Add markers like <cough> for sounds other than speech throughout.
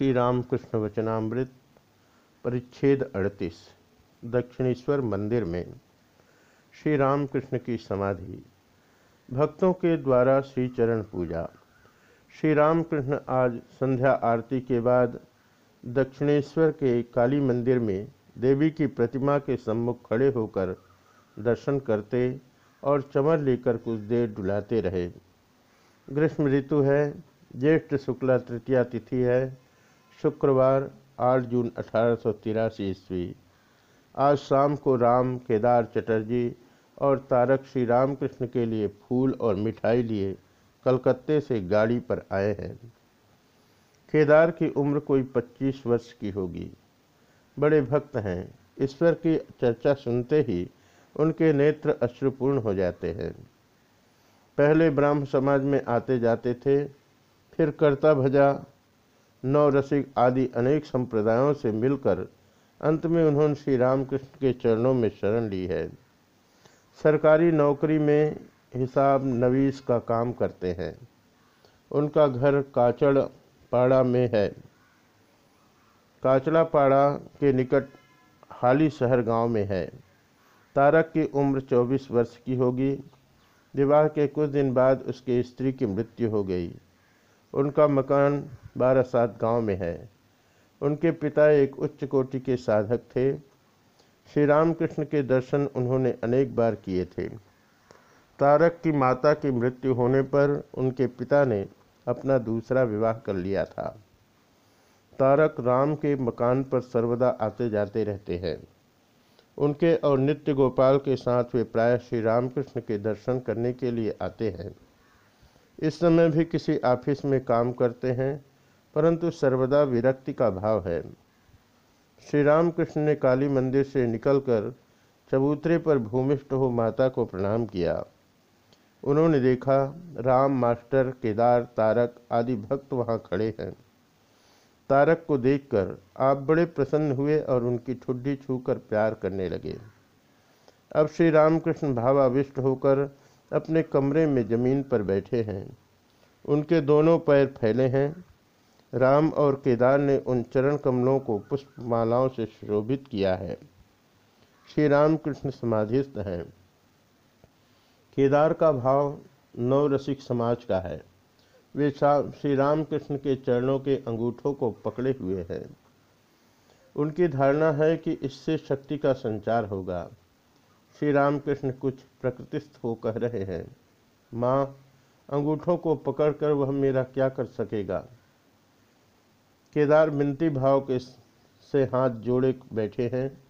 श्री रामकृष्ण वचनामृत परिच्छेद अड़तीस, दक्षिणेश्वर मंदिर में श्री रामकृष्ण की समाधि। भक्तों के द्वारा श्री चरण पूजा। श्री रामकृष्ण आज संध्या आरती के बाद दक्षिणेश्वर के काली मंदिर में देवी की प्रतिमा के सम्मुख खड़े होकर दर्शन करते और चमर लेकर कुछ देर डुलाते रहे। ग्रीष्म ऋतु है, ज्येष्ठ शुक्ला तृतीया तिथि है शुक्रवार 8 जून अठारह ईस्वी। आज शाम को राम केदार चटर्जी और तारक श्री रामकृष्ण के लिए फूल और मिठाई लिए कलकत्ते से गाड़ी पर आए हैं। केदार की उम्र कोई 25 वर्ष की होगी। बड़े भक्त हैं। ईश्वर की चर्चा सुनते ही उनके नेत्र अश्रुपूर्ण हो जाते हैं। पहले ब्राह्म समाज में आते जाते थे, फिर कर्ता भजा नवरसिक आदि अनेक संप्रदायों से मिलकर अंत में उन्होंने श्री रामकृष्ण के चरणों में शरण ली है। सरकारी नौकरी में हिसाब नवीस का काम करते हैं। उनका घर काचड़ पाड़ा में है। काचड़ा पाड़ा के निकट हाली शहर गाँव में है। तारक की उम्र 24 वर्ष की होगी। विवाह के कुछ दिन बाद उसके स्त्री की मृत्यु हो गई। उनका मकान बारह सात गाँव में है। उनके पिता एक उच्च कोटि के साधक थे। श्री रामकृष्ण के दर्शन उन्होंने अनेक बार किए थे। तारक की माता की मृत्यु होने पर उनके पिता ने अपना दूसरा विवाह कर लिया था। तारक राम के मकान पर सर्वदा आते जाते रहते हैं। उनके और नित्य गोपाल के साथ वे प्राय श्री रामकृष्ण के दर्शन करने के लिए आते हैं। इस समय भी किसी ऑफ़िस में काम करते हैं, परंतु सर्वदा विरक्ति का भाव है। श्री रामकृष्ण ने काली मंदिर से निकलकर चबूतरे पर भूमिष्ठ हो माता को प्रणाम किया। उन्होंने देखा, राम मास्टर, केदार, तारक आदि भक्त वहाँ खड़े हैं। तारक को देखकर आप बड़े प्रसन्न हुए और उनकी ठुड्डी छूकर प्यार करने लगे। अब श्री रामकृष्ण भावाविष्ट होकर अपने कमरे में ज़मीन पर बैठे हैं। उनके दोनों पैर फैले हैं। राम और केदार ने उन चरण कमलों को पुष्पमालाओं से शोभित किया है। श्री रामकृष्ण समाधिस्थ हैं। केदार का भाव नवरसिक समाज का है। वे श्री रामकृष्ण के चरणों के अंगूठों को पकड़े हुए हैं। उनकी धारणा है कि इससे शक्ति का संचार होगा। श्री रामकृष्ण कुछ प्रकृतिस्थ हो कह रहे हैं। माँ, अंगूठों को पकड़कर वह मेरा क्या कर सकेगा? केदार मिनती भाव के से हाथ जोड़े बैठे हैं।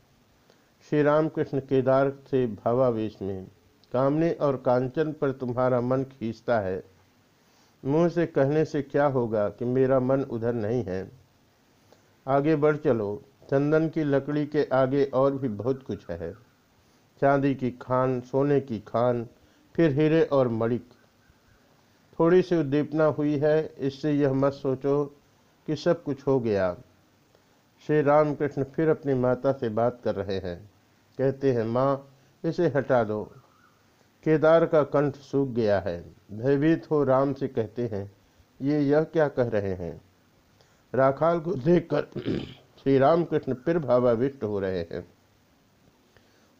श्री रामकृष्ण केदार से भावावेश में, कामने और कांचन पर तुम्हारा मन खींचता है। मुँह से कहने से क्या होगा कि मेरा मन उधर नहीं है? आगे बढ़ चलो, चंदन की लकड़ी के आगे और भी बहुत कुछ है। चांदी की खान, सोने की खान, फिर हीरे और मणिक थोड़ी सी उद्दीपना हुई है, इससे यह मत सोचो कि सब कुछ हो गया। श्री रामकृष्ण फिर अपनी माता से बात कर रहे हैं। कहते हैं, माँ, इसे हटा दो। केदार का कंठ सूख गया है। भयभीत हो राम से कहते हैं, ये यह क्या कह रहे हैं? राखाल को देखकर <clears throat> श्री रामकृष्ण फिर भावाविष्ट हो रहे हैं।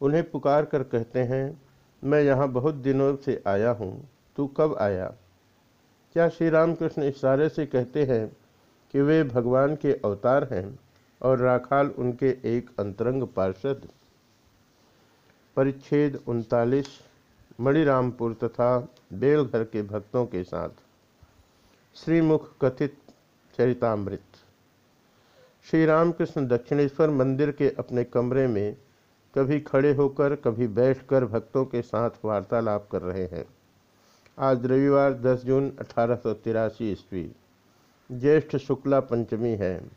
उन्हें पुकार कर कहते हैं, मैं यहाँ बहुत दिनों से आया हूँ, तू कब आया? क्या श्री रामकृष्ण इशारे से कहते हैं कि वे भगवान के अवतार हैं और राखाल उनके एक अंतरंग पार्षद? परिच्छेद उनतालीस, मणिरामपुर तथा बेलघर के भक्तों के साथ। श्रीमुख कथित चरितामृत। श्री रामकृष्ण दक्षिणेश्वर मंदिर के अपने कमरे में कभी खड़े होकर, कभी बैठकर भक्तों के साथ वार्तालाप कर रहे हैं। आज रविवार 10 जून, अठारह सौ तिरासी ईस्वी। ज्येष्ठ शुक्ला पंचमी है।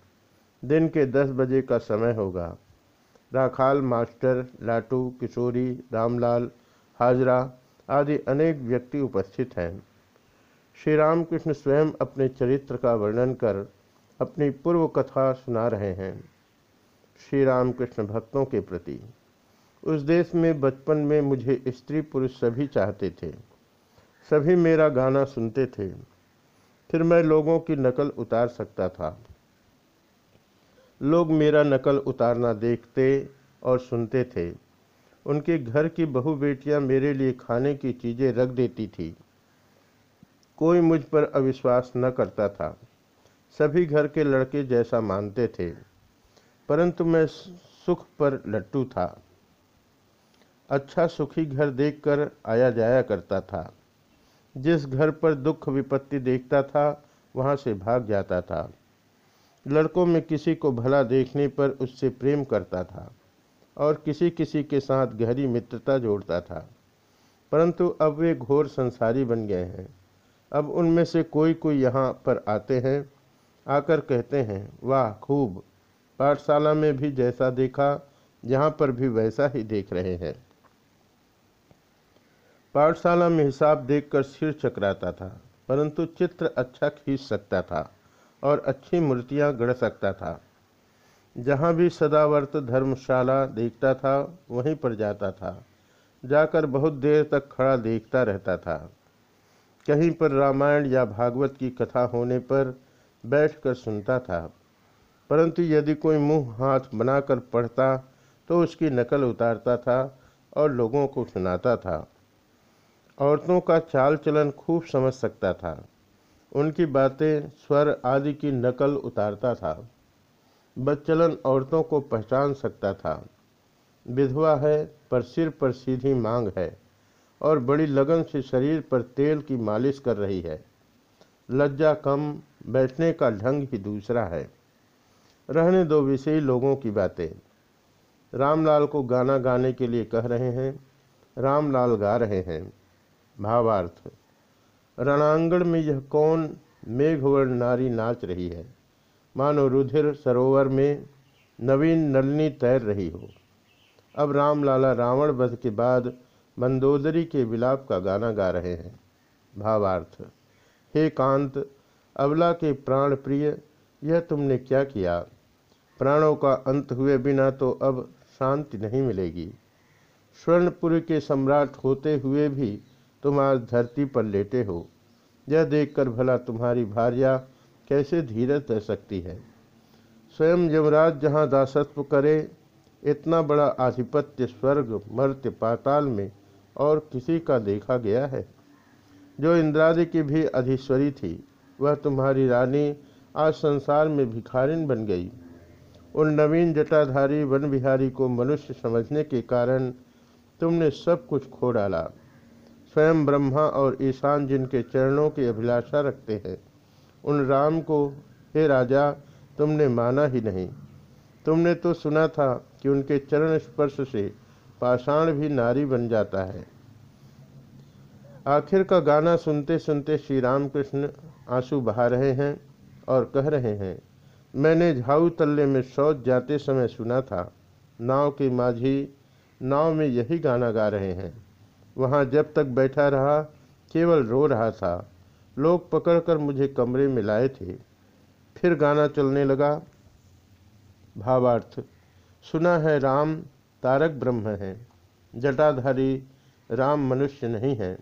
दिन के 10 बजे का समय होगा। राखाल, मास्टर, लाटू, किशोरी, रामलाल, हाजरा आदि अनेक व्यक्ति उपस्थित हैं। श्री रामकृष्ण स्वयं अपने चरित्र का वर्णन कर, अपनी पूर्व कथा सुना रहे हैं। श्री रामकृष्ण भक्तों के प्रति। उस देश में, बचपन में मुझे स्त्री पुरुष सभी चाहते थे। सभी मेरा गाना सुनते थे। फिर मैं लोगों की नकल उतार सकता था। लोग मेरा नकल उतारना देखते और सुनते थे। उनके घर की बहु बेटियाँ मेरे लिए खाने की चीज़ें रख देती थी। कोई मुझ पर अविश्वास न करता था। सभी घर के लड़के जैसा मानते थे। परंतु मैं सुख पर लट्टू था। अच्छा सुखी घर देखकर आया जाया करता था। जिस घर पर दुख विपत्ति देखता था, वहाँ से भाग जाता था। लड़कों में किसी को भला देखने पर उससे प्रेम करता था और किसी किसी के साथ गहरी मित्रता जोड़ता था। परंतु अब वे घोर संसारी बन गए हैं। अब उनमें से कोई कोई यहाँ पर आते हैं, आकर कहते हैं, वाह, खूब! पाठशाला में भी जैसा देखा, यहाँ पर भी वैसा ही देख रहे हैं। पाठशाला में हिसाब देखकर सिर चकराता था, परंतु चित्र अच्छा खींच सकता था और अच्छी मूर्तियाँ गढ़ सकता था। जहाँ भी सदावर्त धर्मशाला देखता था, वहीं पर जाता था। जाकर बहुत देर तक खड़ा देखता रहता था। कहीं पर रामायण या भागवत की कथा होने पर बैठकर सुनता था, परंतु यदि कोई मुँह हाथ बनाकर पढ़ता तो उसकी नकल उतारता था और लोगों को सुनाता था। औरतों का चाल चलन खूब समझ सकता था। उनकी बातें स्वर आदि की नकल उतारता था। बच्चलन औरतों को पहचान सकता था। विधवा है, पर सिर पर सीधी मांग है और बड़ी लगन से शरीर पर तेल की मालिश कर रही है। लज्जा कम, बैठने का ढंग ही दूसरा है। रहने दो विषयी लोगों की बातें। रामलाल को गाना गाने के लिए कह रहे हैं, रामलाल गा रहे हैं। भावार्थ रणांगण में यह कौन मेघवर्ण नारी नाच रही है? मानो रुधिर सरोवर में नवीन नलनी तैर रही हो। अब रामलाला रावण वध के बाद मंदोदरी के विलाप का गाना गा रहे हैं। भावार्थ हे कांत, अबला के प्राण प्रिय यह तुमने क्या किया? प्राणों का अंत हुए बिना तो अब शांति नहीं मिलेगी। स्वर्णपुरी के सम्राट होते हुए भी तुम आज धरती पर लेटे हो। यह देखकर भला तुम्हारी भार्या कैसे धीरज रह सकती है? स्वयं यमराज जहाँ दासत्व करे, इतना बड़ा आधिपत्य स्वर्ग, मर्त्य पाताल में और किसी का देखा गया है? जो इंद्रादि की भी अधीश्वरी थी, वह तुम्हारी रानी आज संसार में भिखारिन बन गई। उन नवीन जटाधारी वन बिहारी को मनुष्य समझने के कारण तुमने सब कुछ खो डाला। स्वयं ब्रह्मा और ईशान जिनके चरणों की अभिलाषा रखते हैं, उन राम को, हे राजा, तुमने माना ही नहीं। तुमने तो सुना था कि उनके चरण स्पर्श से पाषाण भी नारी बन जाता है। आखिर का गाना सुनते सुनते श्री रामकृष्ण आँसू बहा रहे हैं और कह रहे हैं, मैंने झाऊ तल्ले में शौच जाते समय सुना था। नाव के माझी, नाव में यही गाना गा रहे हैं। वहाँ जब तक बैठा रहा, केवल रो रहा था। लोग पकड़कर मुझे कमरे में लाए थे। फिर गाना चलने लगा। भावार्थ, सुना है राम तारक ब्रह्म है। जटाधारी राम मनुष्य नहीं है।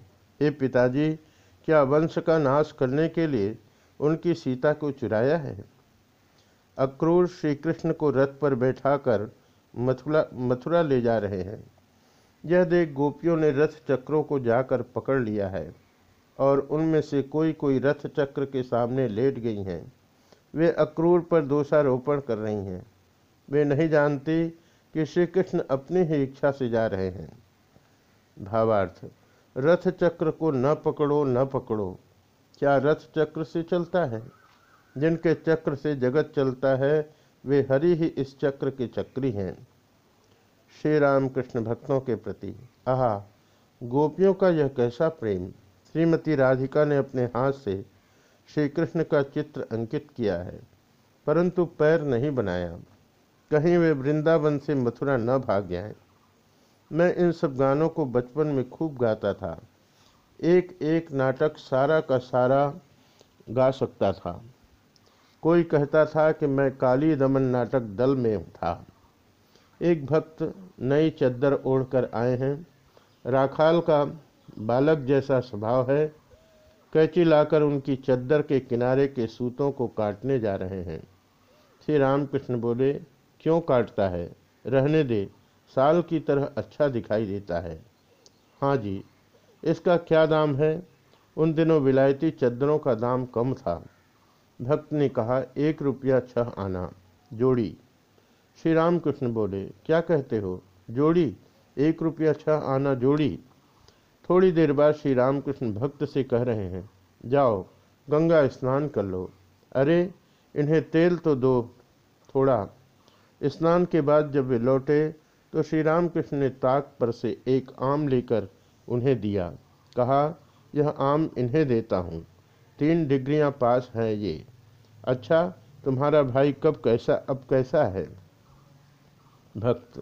हे पिताजी, क्या वंश का नाश करने के लिए उनकी सीता को चुराया है? अक्रूर श्री कृष्ण को रथ पर बैठाकर मथुरा मथुरा ले जा रहे हैं। यह देख गोपियों ने रथ चक्रों को जाकर पकड़ लिया है और उनमें से कोई कोई रथ चक्र के सामने लेट गई हैं। वे अक्रूर पर दोषारोपण कर रही हैं। वे नहीं जानती कि श्री कृष्ण अपनी ही इच्छा से जा रहे हैं। भावार्थ, रथ चक्र को न पकड़ो न पकड़ो। क्या रथ चक्र से चलता है? जिनके चक्र से जगत चलता है, वे हरि ही इस चक्र के चक्री हैं। श्री राम कृष्ण भक्तों के प्रति। आहा, गोपियों का यह कैसा प्रेम। श्रीमती राधिका ने अपने हाथ से श्री कृष्ण का चित्र अंकित किया है, परंतु पैर नहीं बनाया। कहीं वे वृंदावन से मथुरा न भाग जाएँ। मैं इन सब गानों को बचपन में खूब गाता था। एक एक नाटक सारा का सारा गा सकता था। कोई कहता था कि मैं काली दमन नाटक दल में था। एक भक्त नई चद्दर ओढ़कर आए हैं। राखाल का बालक जैसा स्वभाव है। कैची लाकर उनकी चद्दर के किनारे के सूतों को काटने जा रहे हैं। श्री रामकृष्ण बोले, क्यों काटता है? रहने दे, साल की तरह अच्छा दिखाई देता है। हाँ जी, इसका क्या दाम है? उन दिनों विलायती चद्दरों का दाम कम था। भक्त ने कहा, एक रुपया छह आना, जोड़ी। श्री रामकृष्ण बोले, क्या कहते हो? जोड़ी, एक रुपया छह आना जोड़ी। थोड़ी देर बाद श्री रामकृष्ण भक्त से कह रहे हैं, जाओ, गंगा स्नान कर लो। अरे, इन्हें तेल तो दो थोड़ा। स्नान के बाद जब वे लौटे तो श्री रामकृष्ण ने ताक पर से एक आम लेकर उन्हें दिया। कहा, यह आम इन्हें देता हूँ। तीन डिग्रियाँ पास हैं ये। अच्छा तुम्हारा भाई कब कैसा, अब कैसा है? भक्त।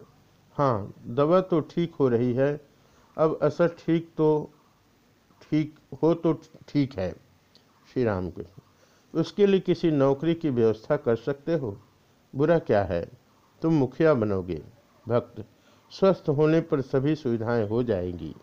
हाँ दवा तो ठीक हो रही है। अब असर ठीक तो ठीक हो तो ठीक है, श्री राम कृष्ण उसके लिए किसी नौकरी की व्यवस्था कर सकते हो? बुरा क्या है? तुम मुखिया बनोगे। भक्त, स्वस्थ होने पर सभी सुविधाएँ हो जाएँगी।